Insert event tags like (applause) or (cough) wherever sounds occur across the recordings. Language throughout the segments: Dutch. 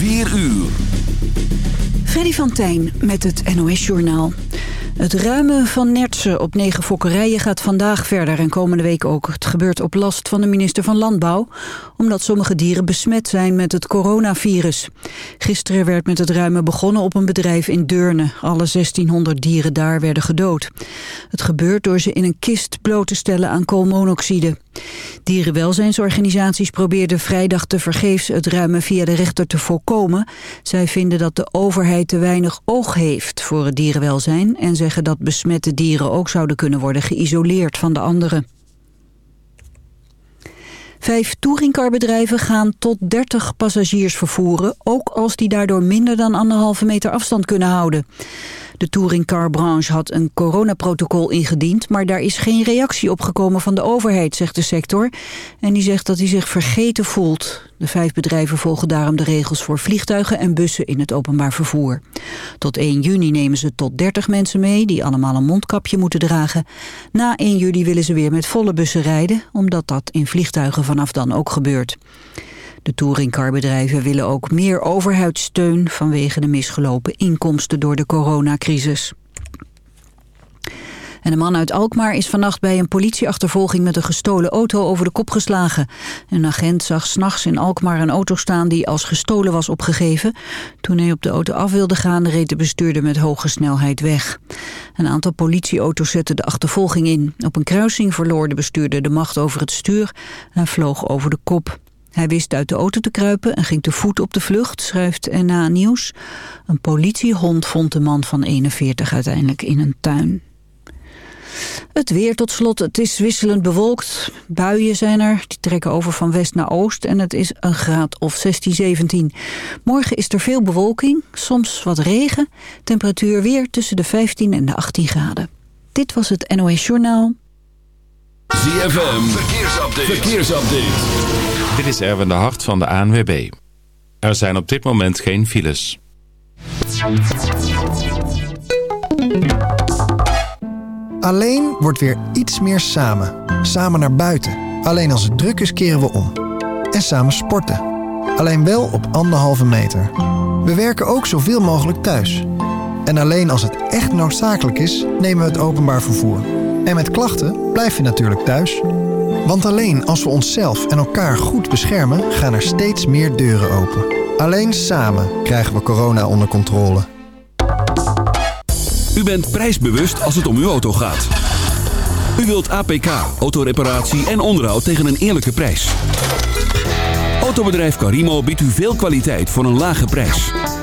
4 uur. Freddy van Tijn met het NOS-journaal. Het ruimen van nertsen op negen fokkerijen gaat vandaag verder en komende week ook. Het gebeurt op last van de minister van Landbouw, omdat sommige dieren besmet zijn met het coronavirus. Gisteren werd met het ruimen begonnen op een bedrijf in Deurne. Alle 1600 dieren daar werden gedood. Het gebeurt door ze in een kist bloot te stellen aan koolmonoxide. Dierenwelzijnsorganisaties probeerden vrijdag te vergeefs het ruimen via de rechter te voorkomen. Zij vinden dat de overheid te weinig oog heeft voor het dierenwelzijn en dat besmette dieren ook zouden kunnen worden geïsoleerd van de anderen. Vijf touringcarbedrijven gaan tot 30 passagiers vervoeren... ook als die daardoor minder dan anderhalve meter afstand kunnen houden. De touringcarbranche had een coronaprotocol ingediend... maar daar is geen reactie op gekomen van de overheid, zegt de sector. En die zegt dat hij zich vergeten voelt. De vijf bedrijven volgen daarom de regels voor vliegtuigen en bussen in het openbaar vervoer. Tot 1 juni nemen ze tot 30 mensen mee die allemaal een mondkapje moeten dragen. Na 1 juli willen ze weer met volle bussen rijden, omdat dat in vliegtuigen vanaf dan ook gebeurt. De touringcarbedrijven willen ook meer overheidssteun vanwege de misgelopen inkomsten door de coronacrisis. En een man uit Alkmaar is vannacht bij een politieachtervolging met een gestolen auto over de kop geslagen. Een agent zag s'nachts in Alkmaar een auto staan die als gestolen was opgegeven. Toen hij op de auto af wilde gaan reed de bestuurder met hoge snelheid weg. Een aantal politieauto's zetten de achtervolging in. Op een kruising verloor de bestuurder de macht over het stuur en vloog over de kop. Hij wist uit de auto te kruipen en ging te voet op de vlucht, schrijft NA Nieuws. Een politiehond vond de man van 41 uiteindelijk in een tuin. Het weer tot slot. Het is wisselend bewolkt. Buien zijn er. Die trekken over van west naar oost. En het is een graad of 16, 17. Morgen is er veel bewolking. Soms wat regen. Temperatuur weer tussen de 15 en de 18 graden. Dit was het NOS Journaal. ZFM. Verkeersupdate. Verkeersupdate. Dit is Erwin de Hart van de ANWB. Er zijn op dit moment geen files. Alleen wordt weer iets meer samen. Samen naar buiten. Alleen als het druk is keren we om. En samen sporten. Alleen wel op anderhalve meter. We werken ook zoveel mogelijk thuis. En alleen als het echt noodzakelijk is, nemen we het openbaar vervoer. En met klachten blijf je natuurlijk thuis. Want alleen als we onszelf en elkaar goed beschermen, gaan er steeds meer deuren open. Alleen samen krijgen we corona onder controle. U bent prijsbewust als het om uw auto gaat. U wilt APK, autoreparatie en onderhoud tegen een eerlijke prijs. Autobedrijf Carimo biedt u veel kwaliteit voor een lage prijs.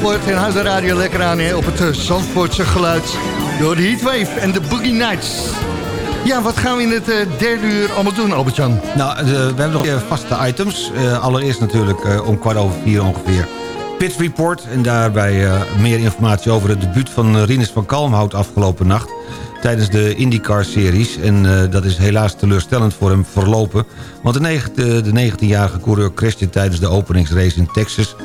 Zandvoort en houd de radio lekker aan op het uh, Zandvoortse geluid. Door de Heatwave en de Boogie Nights. Ja, wat gaan we in het uh, derde uur allemaal doen, Albert-Jan? Nou, we hebben nog vaste items. Allereerst natuurlijk om kwart over vier ongeveer Pit Report. En daarbij meer informatie over het debuut van Rinus van Kalmhout afgelopen nacht tijdens de IndyCar-series. En dat is helaas teleurstellend voor hem verlopen. Want de, de 19-jarige coureur crashte tijdens de openingsrace in Texas...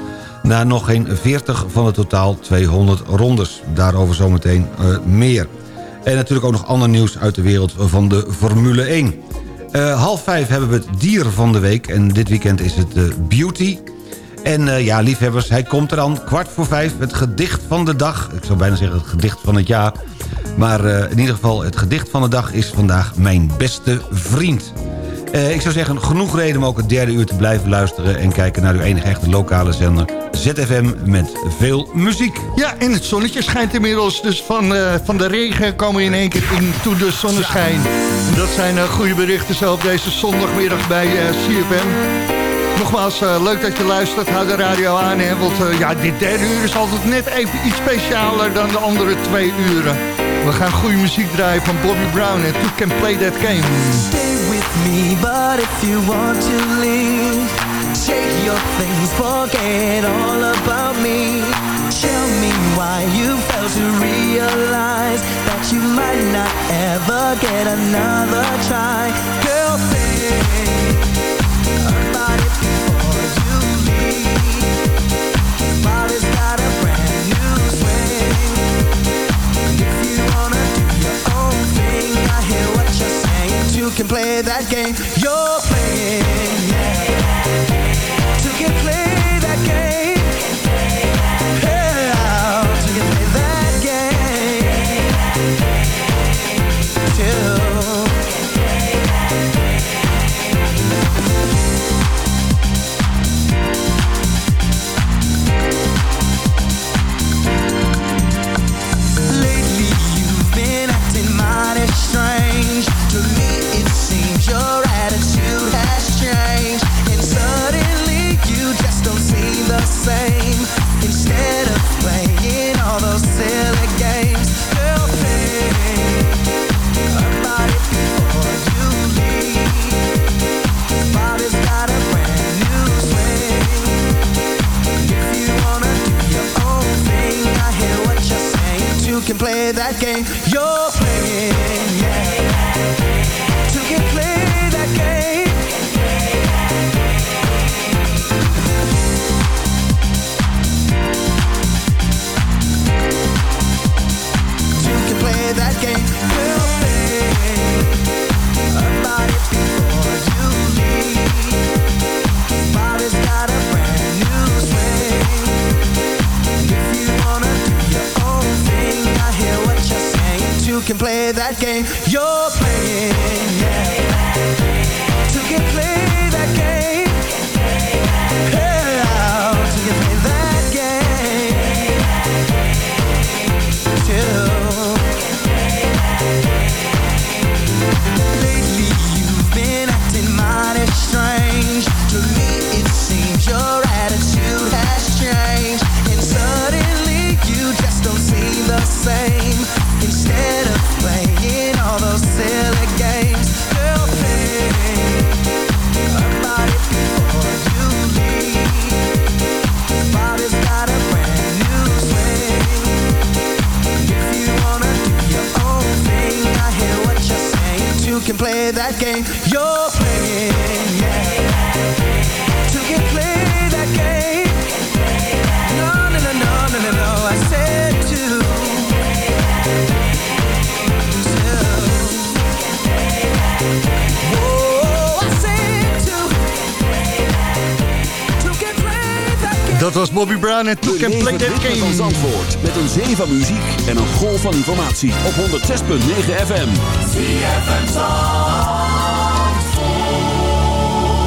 na nog geen 40 van de totaal 200 rondes. Daarover zometeen uh, meer. En natuurlijk ook nog ander nieuws uit de wereld van de Formule 1. Uh, half vijf hebben we het dier van de week. En dit weekend is het Beauty... En uh, ja, liefhebbers, hij komt er dan kwart voor vijf. Het gedicht van de dag. Ik zou bijna zeggen het gedicht van het jaar. Maar uh, in ieder geval, het gedicht van de dag is vandaag mijn beste vriend. Uh, ik zou zeggen, genoeg reden om ook het derde uur te blijven luisteren... en kijken naar uw enige echte lokale zender ZFM met veel muziek. Ja, en het zonnetje schijnt inmiddels. Dus van, uh, van de regen komen we in één keer into de zonneschijn. Dat zijn goede berichten zo op deze zondagmiddag bij CFM. Nogmaals, leuk dat je luistert. Hou de radio aan, hè, want ja, dit derde uur is altijd net even iets specialer dan de andere twee uren. We gaan goede muziek draaien van Bobby Brown en You Can Play That Game. With me, but if you want to leave Take your things, forget all about me. Tell me why you failed to realize That you might not ever get another try. Girl, think about it before you leave You can play that game. You're playing You can Bobby Brown en Beleef Play That ritme van Game. Zandvoort met een zee van muziek en een golf van informatie op 106.9 FM.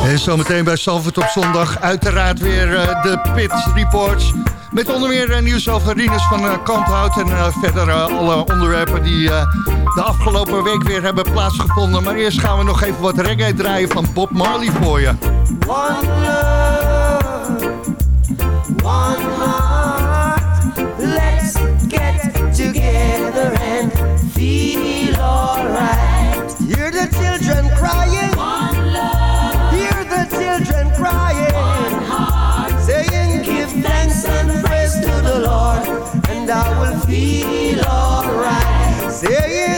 En zometeen bij Zandvoort op zondag uiteraard weer uh, de Pit Reports. Met onder meer eh, nieuws over Rinus van eh, Kamphout... en eh, verder eh, alle onderwerpen die eh, de afgelopen week weer hebben plaatsgevonden. Maar eerst gaan we nog even wat reggae draaien van Bob Marley voor je. One love, one heart. Let's get together and feel alright. Hear the children crying. One love. Hear the children crying. One heart. Saying, Give thanks and praise to the Lord, and I will feel alright. Saying,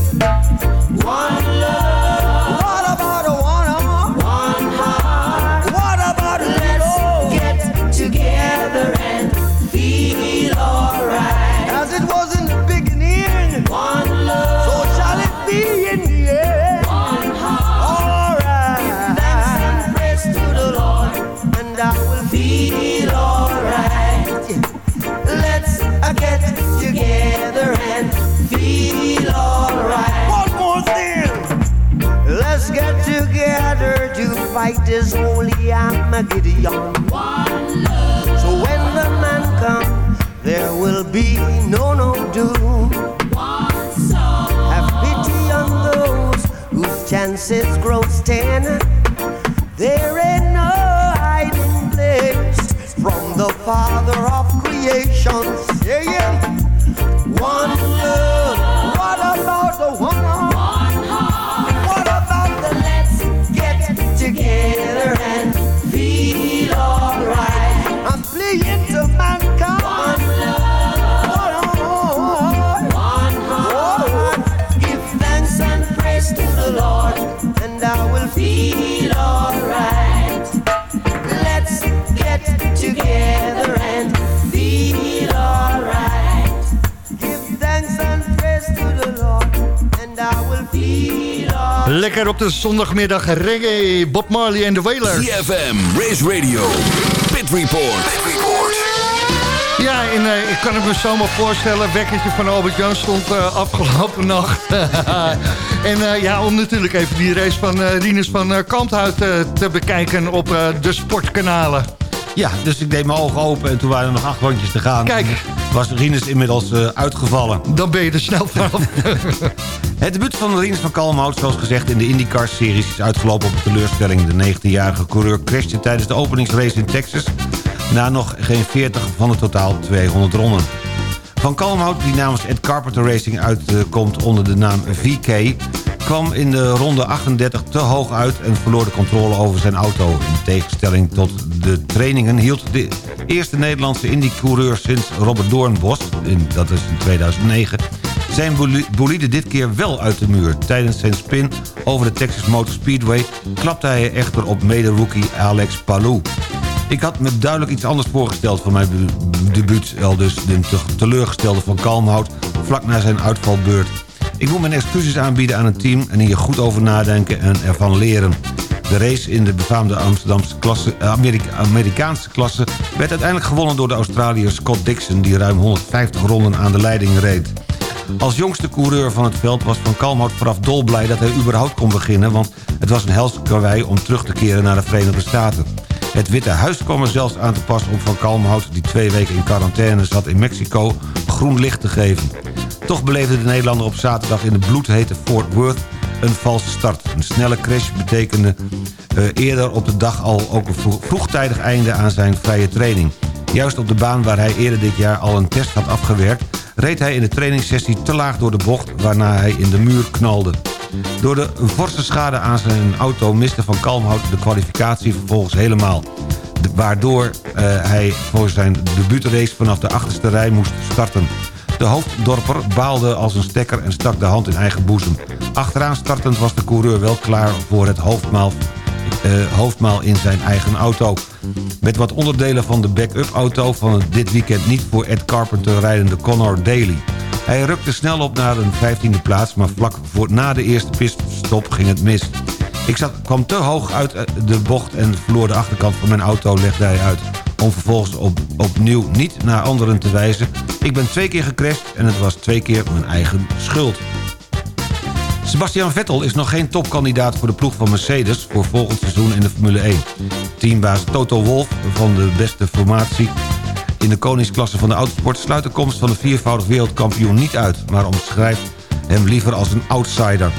holy Armageddon. So when the man comes, there will be no no doom. Have pity on those whose chances grow ten. There ain't no hiding place from the Father of creation. Lekker op de zondagmiddag reggae, Bob Marley en de Wailers. CFM, Race Radio, Pit Report. Ja, en eh, ik kan het me zomaar voorstellen. Wekkertje van Albert Jan stond eh, afgelopen nacht. (laughs) en eh, ja, om natuurlijk even die race van eh Rinus van Kamphout eh, te bekijken op eh, de sportkanalen. Ja, dus ik deed mijn ogen open en toen waren er nog acht rondjes te gaan. Kijk. Was Rinus inmiddels eh, uitgevallen. Dan ben je er snel vanaf. (laughs) Het debuut van Rinus van Kalmhout, zoals gezegd in de IndyCar-series... is uitgelopen op een teleurstelling. De 19-jarige coureur crashte tijdens de openingsrace in Texas... na nog geen 40 van de totaal 200 ronden. Van Kalmhout, die namens Ed Carpenter Racing uitkomt onder de naam VK... kwam in de ronde 38 te hoog uit en verloor de controle over zijn auto. In tegenstelling tot de trainingen hield de eerste Nederlandse Indy-coureur sinds Robert Doornbos... In, dat is in 2009 zijn boli- bolide dit keer wel uit de muur. Tijdens zijn spin over de Texas Motor Speedway... klapte hij echter op mede-rookie Alex Palou. Ik had me duidelijk iets anders voorgesteld van mijn bu- debuut... al dus de te- teleurgestelde van Kalmhout vlak na zijn uitvalbeurt. Ik moet mijn excuses aanbieden aan het team... en hier goed over nadenken en ervan leren. De race in de befaamde Amsterdamse klasse, eh, Amerika- Amerikaanse klasse... werd uiteindelijk gewonnen door de Australiër Scott Dixon... die ruim 150 ronden aan de leiding reed. Als jongste coureur van het veld was Van Kalmhout vooraf dolblij dat hij überhaupt kon beginnen... want het was een helse karwei om terug te keren naar de Verenigde Staten. Het Witte Huis kwam er zelfs aan te pas om Van Kalmhout... die twee weken in quarantaine zat in Mexico, groen licht te geven. Toch beleefde de Nederlander op zaterdag in de bloedhete Fort Worth een valse start. Een snelle crash betekende eh, eerder op de dag al ook een vro- vroegtijdig einde aan zijn vrije training. Juist op de baan waar hij eerder dit jaar al een test had afgewerkt... reed hij in de trainingssessie te laag door de bocht... waarna hij in de muur knalde. Door de forse schade aan zijn auto miste Van Kalmhout de kwalificatie vervolgens helemaal. Waardoor eh, hij voor zijn debuutrace vanaf de achterste rij moest starten. De hoofddorper baalde als een stekker en stak de hand in eigen boezem. Achteraan startend was de coureur wel klaar voor het hoofdmaal... eh, hoofdmaal in zijn eigen auto. Met wat onderdelen van de backup auto van het dit weekend niet voor Ed Carpenter rijdende Connor Daly. Hij rukte snel op naar een 15e plaats, maar vlak voor, na de eerste pitstop ging het mis. Ik kwam te hoog uit eh, de bocht en verloor de achterkant van mijn auto, legde hij uit. Om vervolgens op, opnieuw niet naar anderen te wijzen. Ik ben twee keer gecrashed en het was twee keer mijn eigen schuld. Sebastian Vettel is nog geen topkandidaat voor de ploeg van Mercedes... voor volgend seizoen in de Formule 1. Teambaas Toto Wolff van de beste formatie in de koningsklasse van de autosport... sluit de komst van de viervoudig wereldkampioen niet uit... maar omschrijft hem liever als een outsider.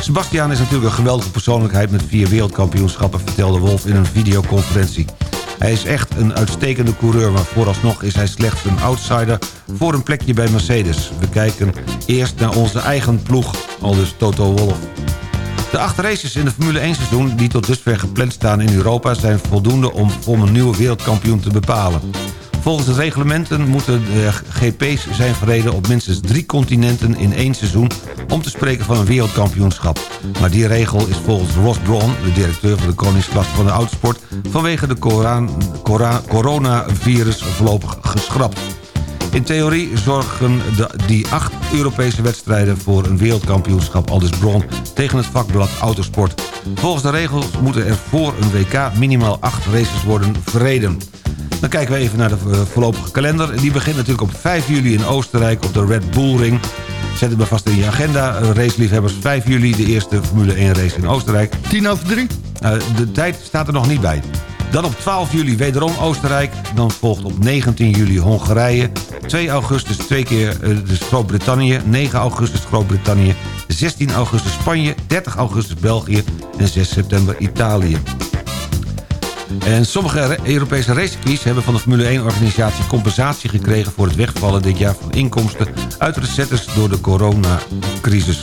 Sebastian is natuurlijk een geweldige persoonlijkheid... met vier wereldkampioenschappen, vertelde Wolff in een videoconferentie. Hij is echt een uitstekende coureur... maar vooralsnog is hij slechts een outsider voor een plekje bij Mercedes. We kijken eerst naar onze eigen ploeg, aldus Toto Wolff. De acht races in de Formule 1 seizoen die tot dusver gepland staan in Europa... zijn voldoende om, om een nieuwe wereldkampioen te bepalen. Volgens de reglementen moeten de GP's zijn verreden op minstens drie continenten in één seizoen... om te spreken van een wereldkampioenschap. Maar die regel is volgens Ross Brawn, de directeur van de koningsklasse van de autosport... vanwege de cora- coronavirus voorlopig geschrapt. In theorie zorgen de, die acht Europese wedstrijden voor een wereldkampioenschap... aldus Bron tegen het vakblad Autosport. Volgens de regels moeten er voor een WK minimaal acht races worden verreden. Dan kijken we even naar de eh, voorlopige kalender. Die begint natuurlijk op 5 juli in Oostenrijk op de Red Bull Ring. Zet het maar vast in je agenda. Eh, Raceliefhebbers 5 juli de eerste Formule 1 race in Oostenrijk. 10 over 3. Uh, de tijd staat er nog niet bij. Dan op 12 juli wederom Oostenrijk. Dan volgt op 19 juli Hongarije. 2 augustus twee keer uh, dus Groot-Brittannië. 9 augustus Groot-Brittannië. 16 augustus Spanje. 30 augustus België. En 6 september Italië. En sommige Europese racecircuits hebben van de Formule 1-organisatie compensatie gekregen voor het wegvallen dit jaar van inkomsten uit recettes door de coronacrisis.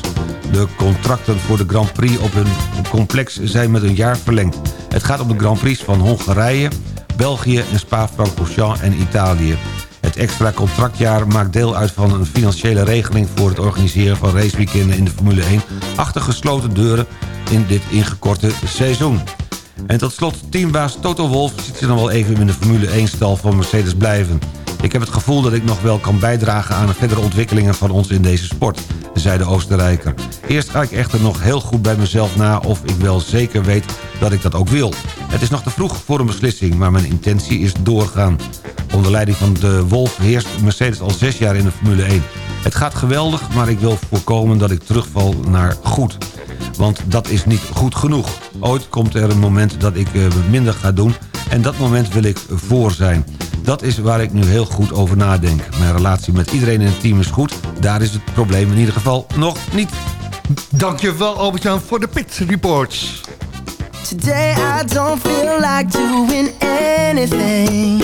De contracten voor de Grand Prix op hun complex zijn met een jaar verlengd. Het gaat om de Grand Prix van Hongarije, België en Spa-Francorchamps en Italië. Het extra contractjaar maakt deel uit van een financiële regeling... voor het organiseren van raceweekenden in de Formule 1... achter gesloten deuren in dit ingekorte seizoen. En tot slot, teambaas Toto Wolff ziet zich nog wel even in de Formule 1-stal van Mercedes blijven. Ik heb het gevoel dat ik nog wel kan bijdragen aan de verdere ontwikkelingen van ons in deze sport, zei de Oostenrijker. Eerst ga ik echter nog heel goed bij mezelf na of ik wel zeker weet dat ik dat ook wil. Het is nog te vroeg voor een beslissing, maar mijn intentie is doorgaan. Onder leiding van de Wolf heerst Mercedes al zes jaar in de Formule 1. Het gaat geweldig, maar ik wil voorkomen dat ik terugval naar goed. Want dat is niet goed genoeg. Ooit komt er een moment dat ik eh, minder ga doen... en dat moment wil ik voor zijn. Dat is waar ik nu heel goed over nadenk. Mijn relatie met iedereen in het team is goed. Daar is het probleem in ieder geval nog niet. Dankjewel Albert-Jan voor de Pit Reports. Today I don't feel like doing anything.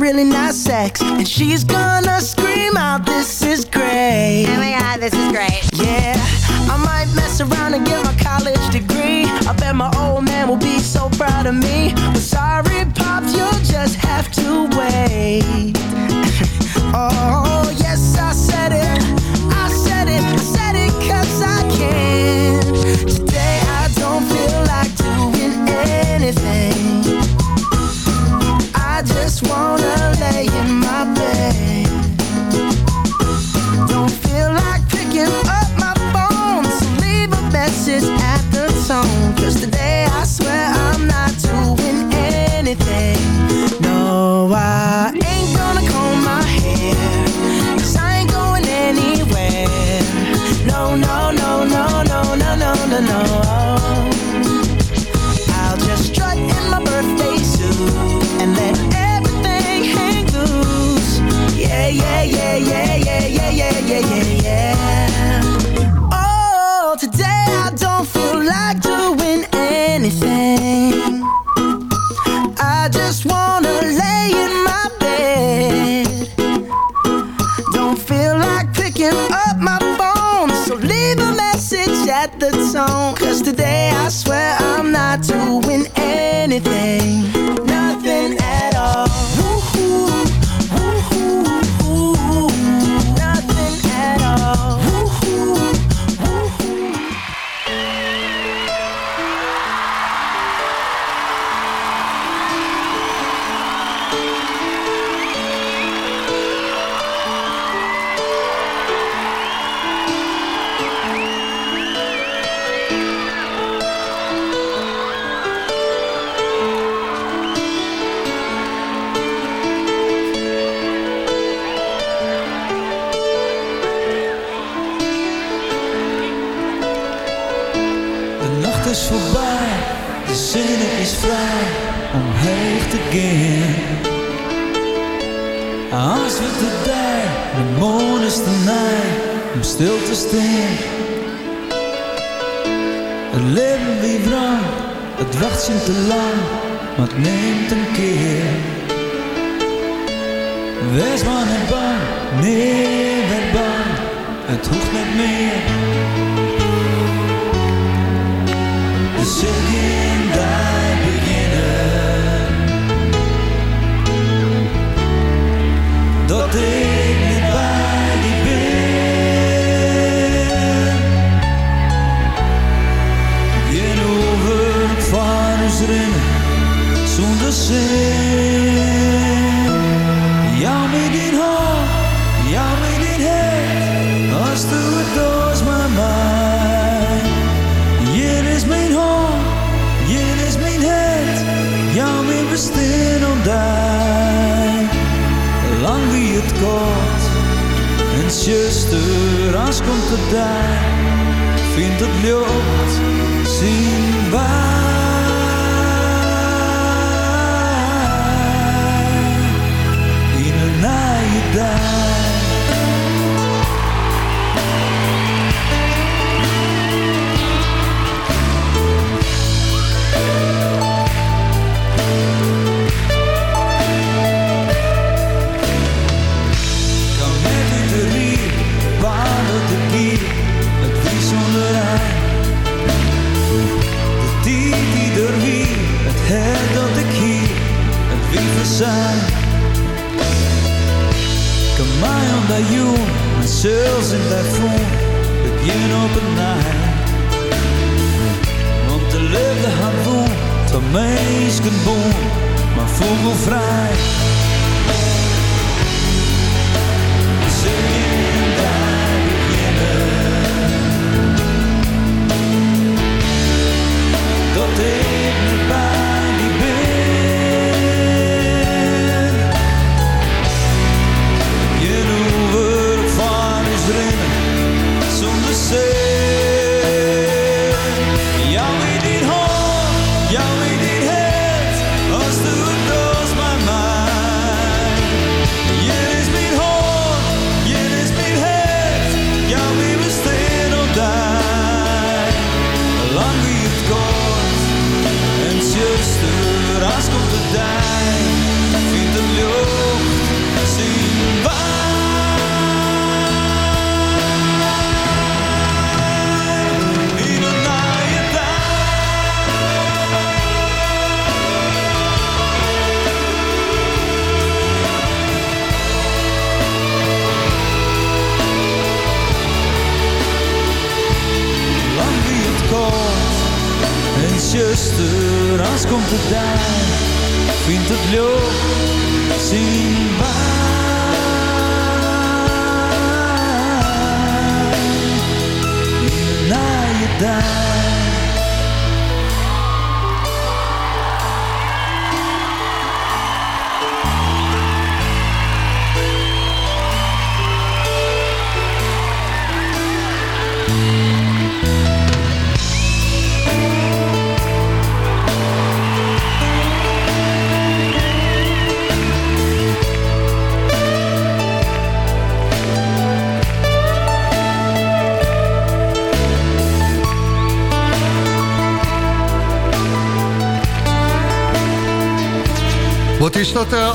really nice sex. And she's gonna scream out, this is great. Oh my god, this is great. Yeah, I might mess around and get my college degree. I bet my old man will be so proud of me. But sorry, Pops, you'll just have to wait. (laughs) oh, yes, I said it. I said it. I said it cause I can't. just wanna lay in my bed. Don't feel like picking up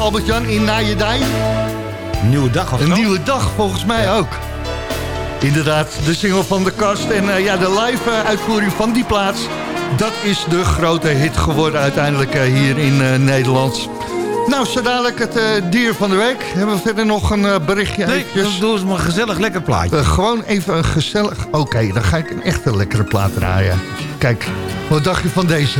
Albert-Jan, in? Een nieuwe dag of Een zo? nieuwe dag, volgens mij ook. Inderdaad, de single van de kast. En eh, ja, de live eh, uitvoering van die plaats... dat is de grote hit geworden uiteindelijk eh, hier in Nederland. Nou, zo dadelijk het dier van de week. Hebben we verder nog een berichtje? Nee, eventjes? dan doen ze maar een gezellig lekker plaatje. Gewoon even een gezellig... Oké, dan ga ik een echte lekkere plaat draaien. Kijk, wat dacht je van deze?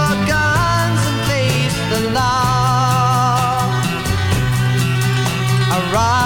I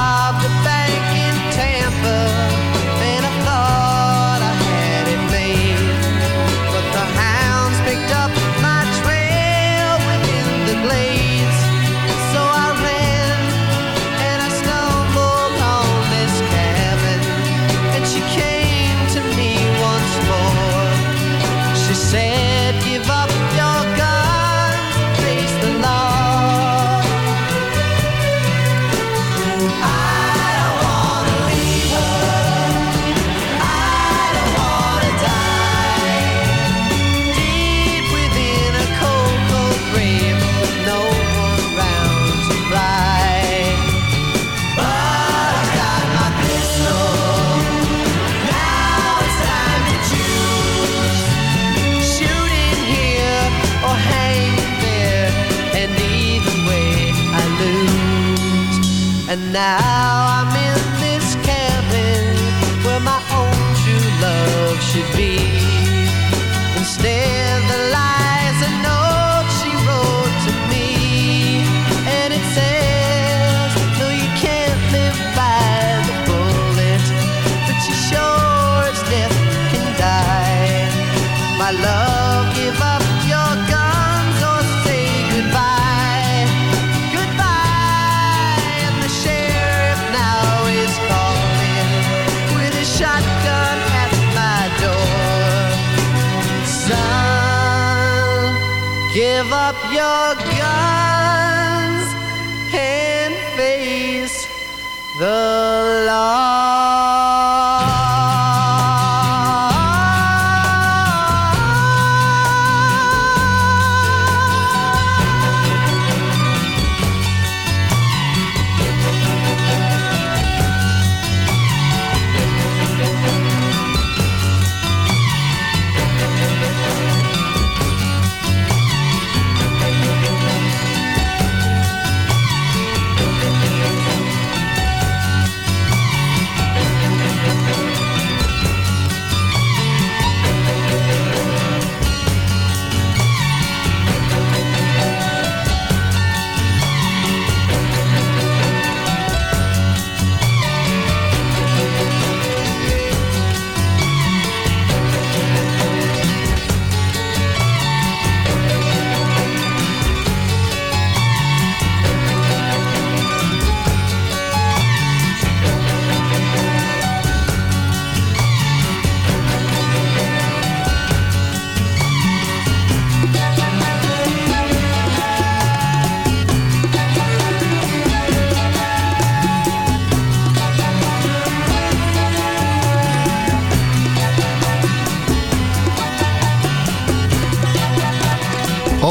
now I'm in this cabin where my own true love should be.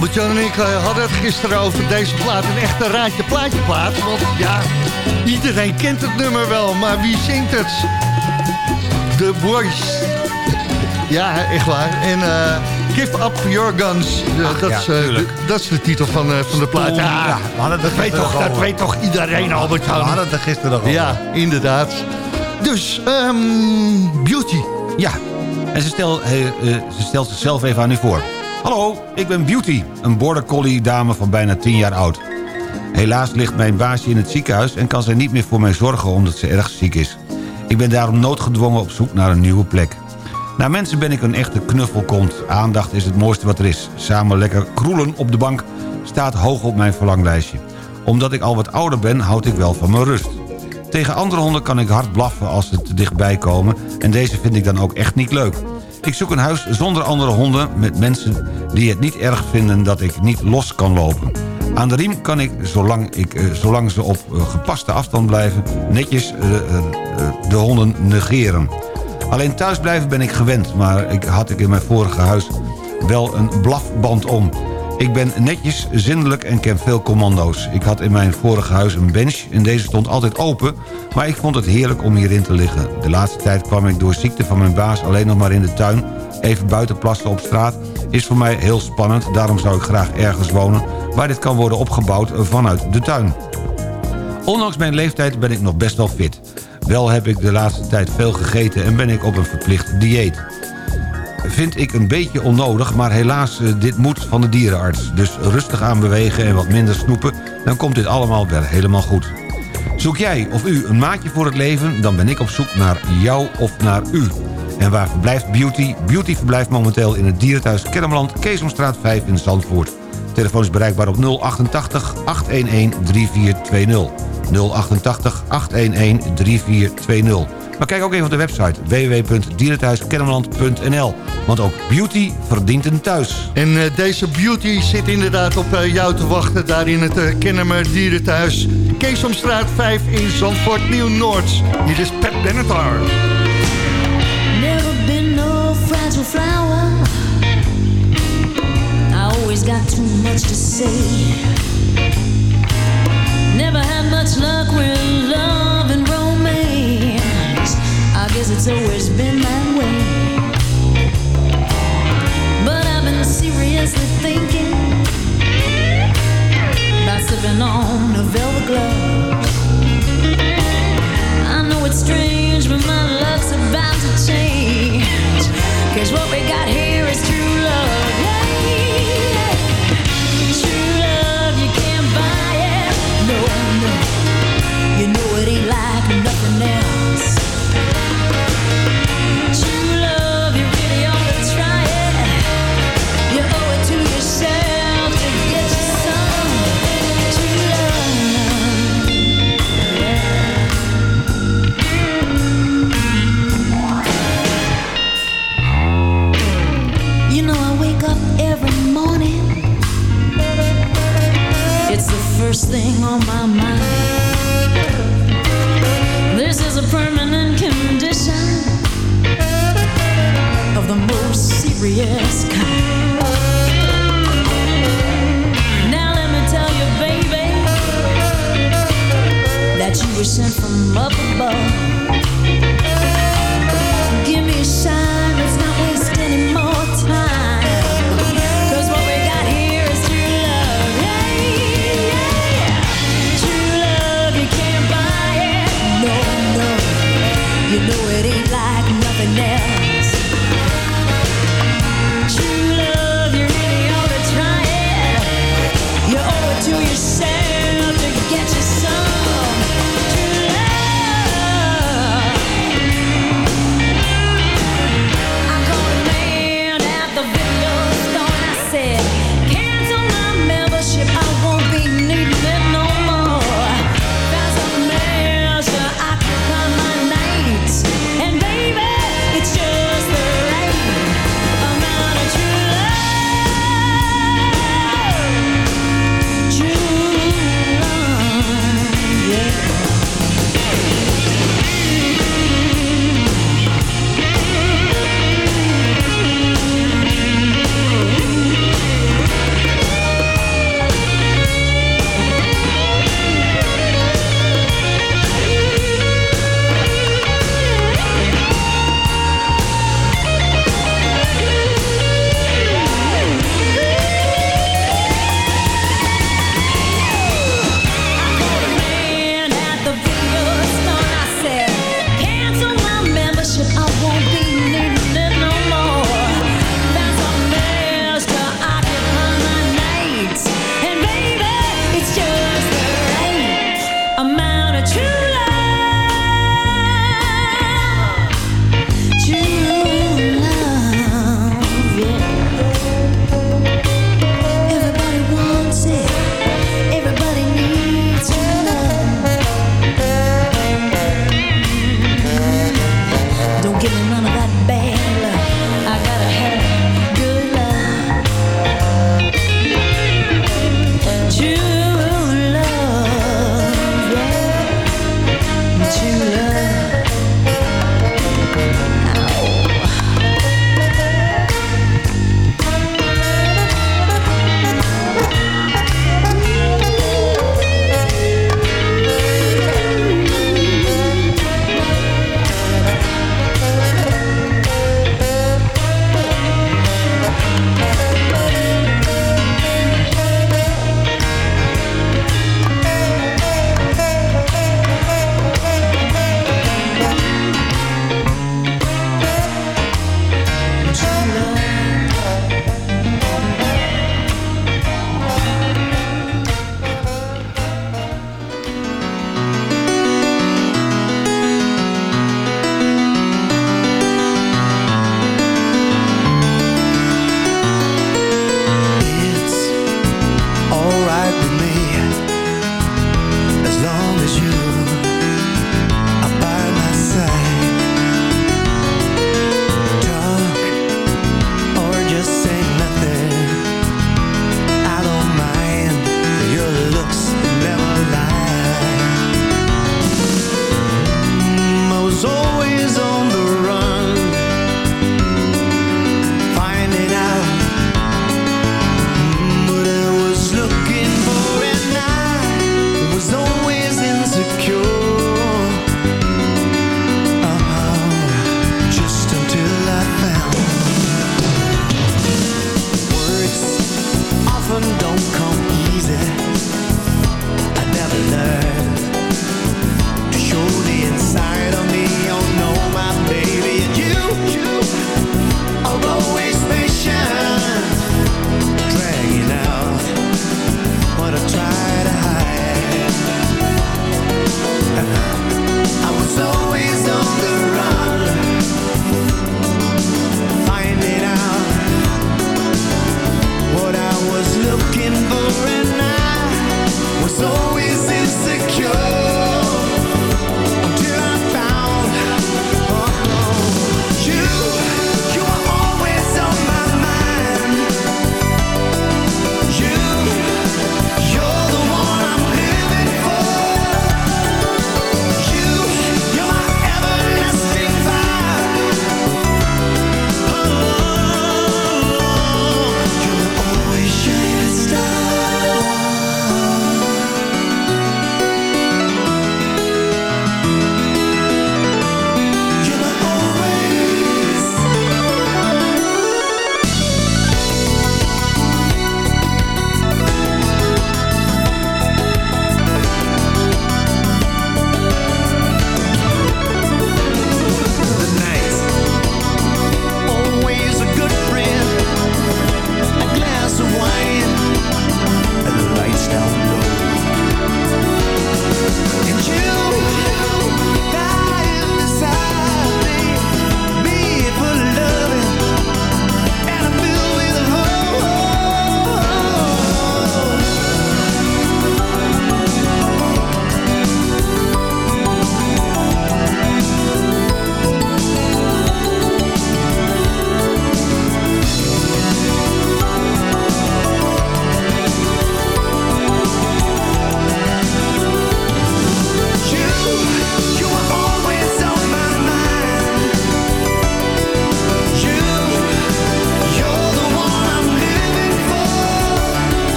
Albert-Jan en ik eh, hadden het gisteren over deze plaat. Een echte raadje plaatje plaat. Want ja, Iedereen kent het nummer wel, maar wie zingt het? The Boys. Ja, echt waar. En eh, Give Up Your Guns. Eh, Ach, dat, ja, is, de- dat is de titel van, van de plaat. Ja, Ja, het dat, weet toch, dat weet toch iedereen, Albert We hadden het er gisteren nog over. Ja, inderdaad. Dus, ehm, Beauty. Ja, en ze, stel, ze stelt zichzelf even aan u voor. Hallo, ik ben Beauty, een border collie dame van bijna 10 jaar oud. Helaas ligt mijn baasje in het ziekenhuis en kan zij niet meer voor mij zorgen omdat ze erg ziek is. Ik ben daarom noodgedwongen op zoek naar een nieuwe plek. Naar mensen ben ik een echte knuffelkont. Aandacht is het mooiste wat er is. Samen lekker kroelen op de bank staat hoog op mijn verlanglijstje. Omdat ik al wat ouder ben, houd ik wel van mijn rust. Tegen andere honden kan ik hard blaffen als ze te dichtbij komen... en deze vind ik dan ook echt niet leuk. Ik zoek een huis zonder andere honden... met mensen die het niet erg vinden dat ik niet los kan lopen. Aan de riem kan ik, zolang, ik, eh, zolang ze op eh, gepaste afstand blijven... netjes eh, de honden negeren. Alleen thuisblijven ben ik gewend... maar ik had ik in mijn vorige huis wel een blafband om... Ik ben netjes, zindelijk en ken veel commando's. Ik had in mijn vorige huis een bench en deze stond altijd open... maar ik vond het heerlijk om hierin te liggen. De laatste tijd kwam ik door ziekte van mijn baas alleen nog maar in de tuin... even buiten plassen op straat is voor mij heel spannend. Daarom zou ik graag ergens wonen waar dit kan worden opgebouwd vanuit de tuin. Ondanks mijn leeftijd ben ik nog best wel fit. Wel heb ik de laatste tijd veel gegeten en ben ik op een verplicht dieet vind ik een beetje onnodig, maar helaas, eh, dit moet van de dierenarts. Dus rustig aan bewegen en wat minder snoepen, dan komt dit allemaal weer helemaal goed. Zoek jij of u een maatje voor het leven, dan ben ik op zoek naar jou of naar u. En waar verblijft Beauty? Beauty verblijft momenteel in het dierenthuis Kennemerland, Keesomstraat 5 in Zandvoort. Telefoon is bereikbaar op 088 811 3420. 088 811 3420. Maar kijk ook even op de website www.dierenthuiskennemerland.nl. Want ook Beauty verdient een thuis. En eh, deze Beauty zit inderdaad op eh, jou te wachten... daar in het uh, Kennemer Dierenthuis. Keesomstraat 5 in Zandvoort, Nieuw-Noord. Hier is Pep Benatar. Never been no fragile flower. I always got too much to say. Never had much luck with love. Guess it's always been that way. But I've been seriously thinking about slipping on a velvet glove. I know it's strange, but my luck's about to change. Cause what we got here is true love. Yeah, yeah. True love, you can't buy it. No, on my mind. This is a permanent condition of the most serious kind. Now let me tell you, baby, that you were sent from up above.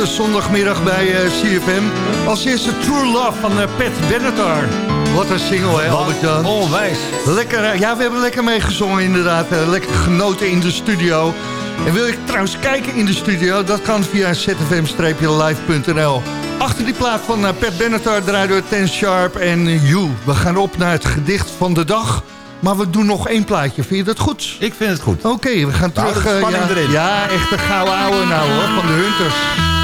De zondagmiddag bij eh, CFM. Als eerste True Love van eh, Pat Benatar. Wat een single, hè, Albert-Jan? Onwijs. Lekker, eh, ja, we hebben lekker meegezongen inderdaad. lekker genoten in de studio. En wil je trouwens kijken in de studio? Dat kan via zfm-live.nl. Achter die plaat van Pat Benatar draaien we Ten Sharp en You. We gaan op naar het gedicht van de dag. Maar we doen nog één plaatje. Vind je dat goed? Ik vind het goed. Oké, we gaan houden terug. ja, erin. Ja, echt een gouden ouwe nou hoor, van de Hunters.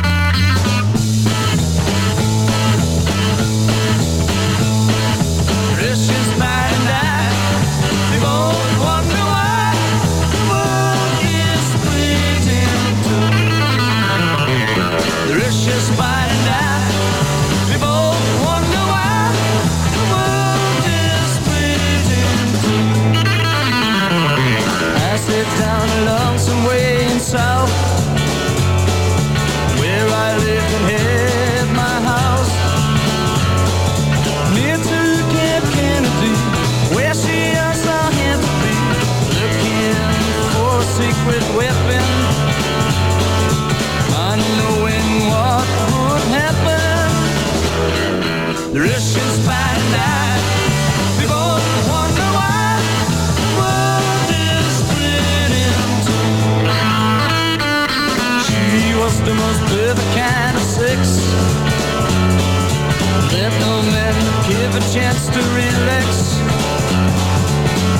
Give a chance to relax.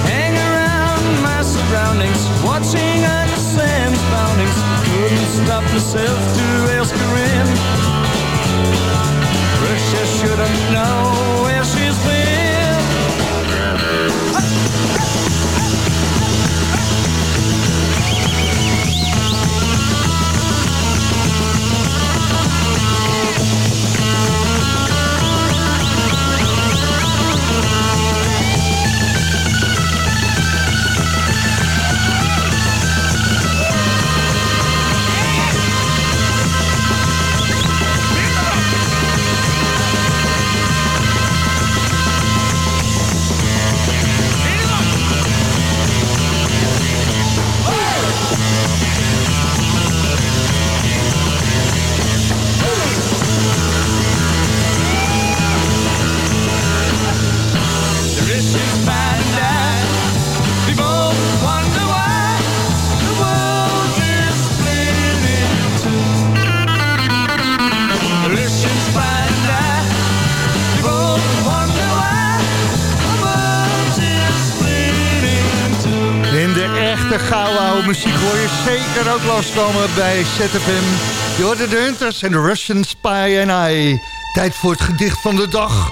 Hang around my surroundings, watching under Sam's boundings. Couldn't stop myself to ask her in. Russia shouldn't know where she's langskomen bij ZFM. Je hoorde de Hunters en de Russian Spy and I. Tijd voor het gedicht van de dag.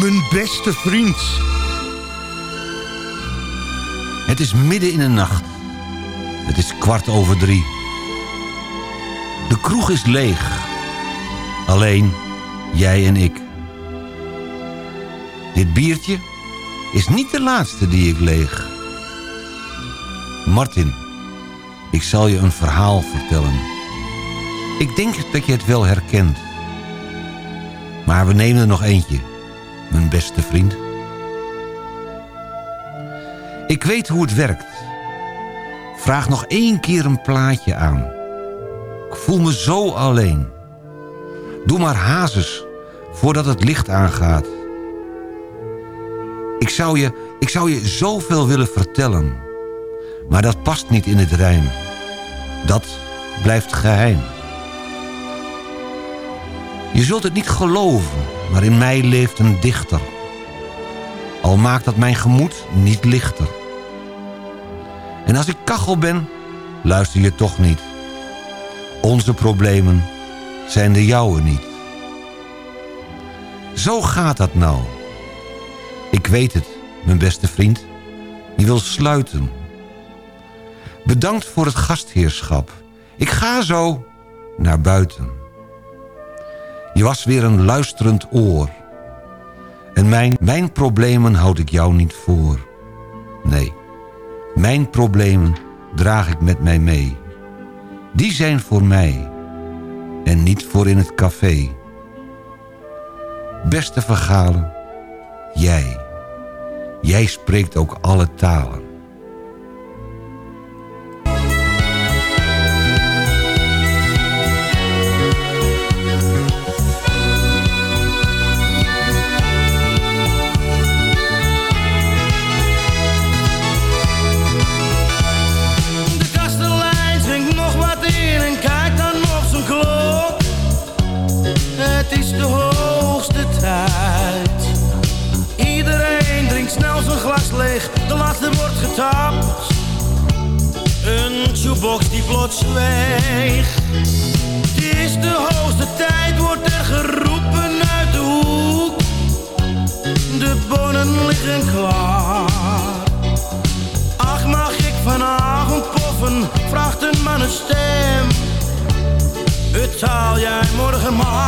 Mijn beste vriend. Het is midden in de nacht. Het is kwart over drie. De kroeg is leeg. Alleen jij en ik. Dit biertje is niet de laatste die ik leeg. Martin, ik zal je een verhaal vertellen. Ik denk dat je het wel herkent. Maar we nemen er nog eentje, mijn beste vriend. Ik weet hoe het werkt. Vraag nog één keer een plaatje aan. Ik voel me zo alleen. Doe maar hazes voordat het licht aangaat. Ik zou je, ik zou je zoveel willen vertellen. Maar dat past niet in het rijm. Dat blijft geheim. Je zult het niet geloven, maar in mij leeft een dichter. Al maakt dat mijn gemoed niet lichter. En als ik kachel ben, luister je toch niet. Onze problemen zijn de jouwe niet. Zo gaat dat nou. Ik weet het, mijn beste vriend. Je wil sluiten. Bedankt voor het gastheerschap. Ik ga zo naar buiten. Je was weer een luisterend oor. En mijn, mijn problemen houd ik jou niet voor. Nee, mijn problemen draag ik met mij mee. Die zijn voor mij en niet voor in het café. Beste vergalen, jij. Jij spreekt ook alle talen. Box die plots zweeg. Het is de hoogste tijd, wordt er geroepen uit de hoek. De bonen liggen klaar. Ach, mag ik vanavond poffen, vraagt een mannenstem. Betaal jij morgen maar.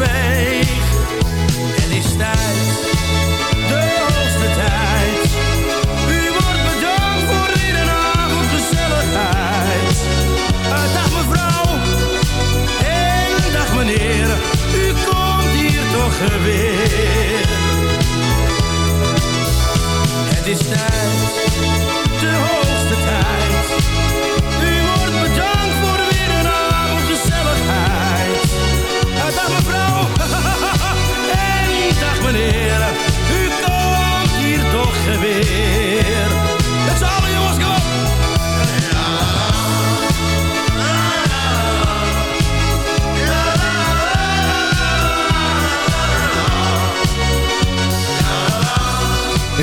Het is tijd, de hoogste tijd. U wordt bedankt voor iedere avondgezelligheid. Dag mevrouw, hele dag meneer. U komt hier toch weer. Het is tijd.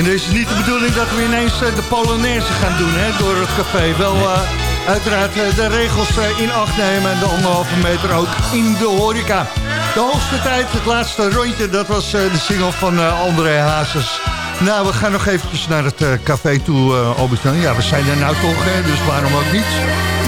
Dus het is niet de bedoeling dat we ineens eh, de Polonaise gaan doen hè, door het café. Wel eh, uiteraard eh, de regels in acht nemen en de anderhalve meter ook in de horeca. De hoogste tijd, het laatste rondje, dat was de single van André Hazes. Nou, we gaan nog eventjes naar het café toe, Albert Ja, we zijn er nou toch, hè, dus waarom ook niet?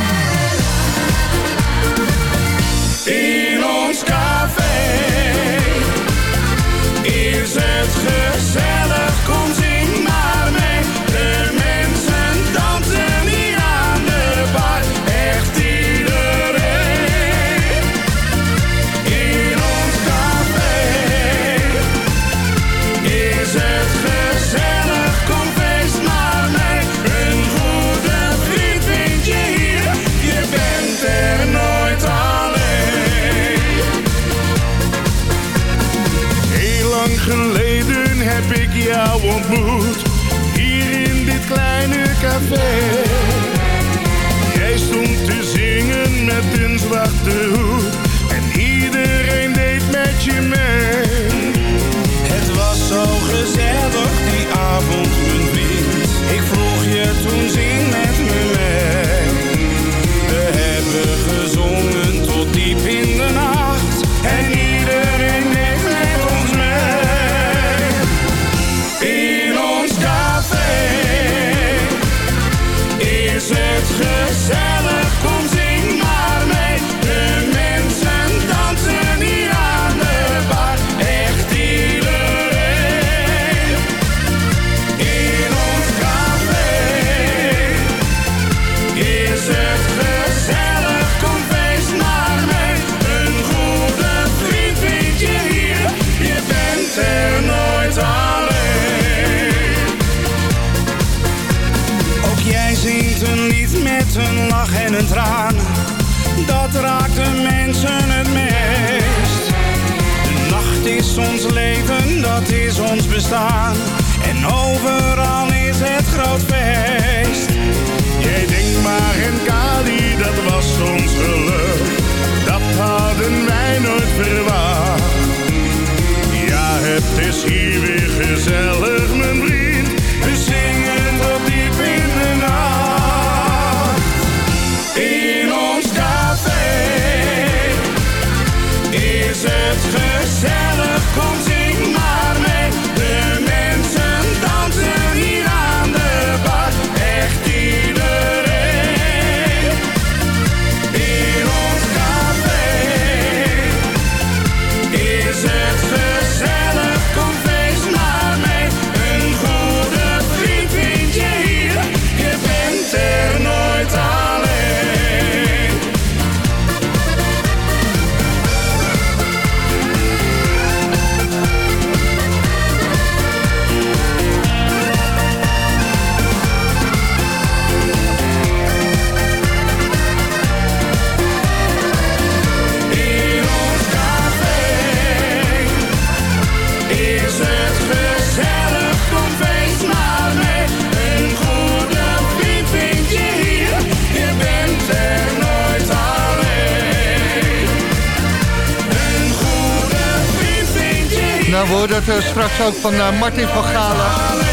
Het eh, straks ook van eh, Martin van Galen.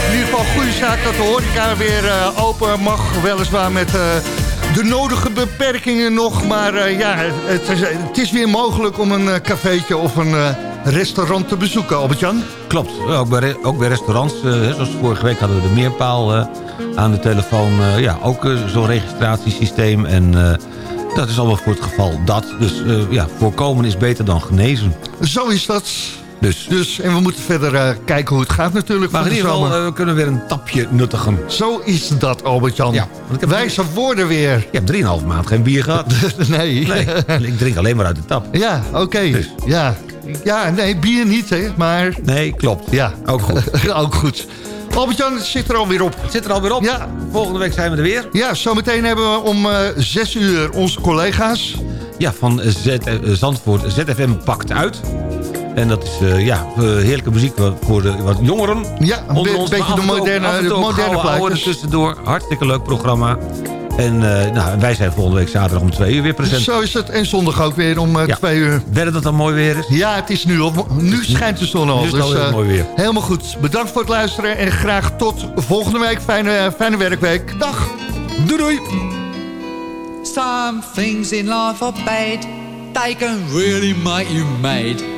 In ieder geval goede zaak dat de horeca weer eh, open mag. Weliswaar met de nodige beperkingen nog. Maar ja, het is, het is weer mogelijk om een cafeetje of een restaurant te bezoeken, Albert-Jan. Klopt, ook bij, ook bij restaurants. zoals vorige week hadden we de Meerpaal aan de telefoon. ja, ook zo'n registratiesysteem. En dat is allemaal voor het geval dat. Dus ja, voorkomen is beter dan genezen. Zo is dat. Dus, Dus, en we moeten verder eh, kijken hoe het gaat natuurlijk maar in de ieder geval, eh, we kunnen weer een tapje nuttigen. Zo is dat, Albert-Jan. Ja, Wijze woorden weer. Ik heb 3,5 maand geen bier gehad. (laughs) nee. Nee, ik drink alleen maar uit de tap. Ja, oké. Dus. Ja. ja, nee, bier niet, hè. Maar Nee, klopt. ja, Ook goed. (laughs) ook goed. Albert-Jan, het zit er alweer op. Het zit er alweer op. Ja. Volgende week zijn we er weer. Ja, zometeen hebben we om eh, zes uur onze collega's. Ja, van Z Zandvoort. ZFM pakt uit. En dat is eh, ja, eh, heerlijke muziek voor de wat jongeren. Ja, een be- ons, beetje de moderne- de moderne plaatjes. tussendoor. Hartstikke leuk programma. En eh, nou, wij zijn volgende week zaterdag om twee uur weer present. Zo is het. En zondag ook weer om Ja. twee uur. Wedden dat dan mooi weer is? Ja, het is nu al. Nu schijnt de zon al. Nu is het dus eh, mooi weer. helemaal goed. Bedankt voor het luisteren. En graag tot volgende week. Fijne, fijne werkweek. Dag. Doei doei! Some things in life are bad, they can really make you mad.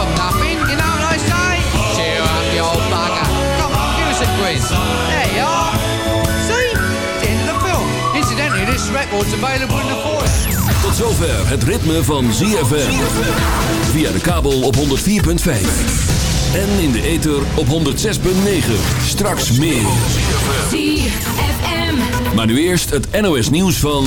from nothing, you know what I say? Cheer up, you old bugger. Come on, give us a quiz. There you are. See? It's the end of the film. Incidentally, this record's available in the foyer. Tot zover het ritme van ZFM. Via de kabel op 104.5. En in de ether op 106.9. Straks meer. ZFM. Maar nu eerst het NOS nieuws van...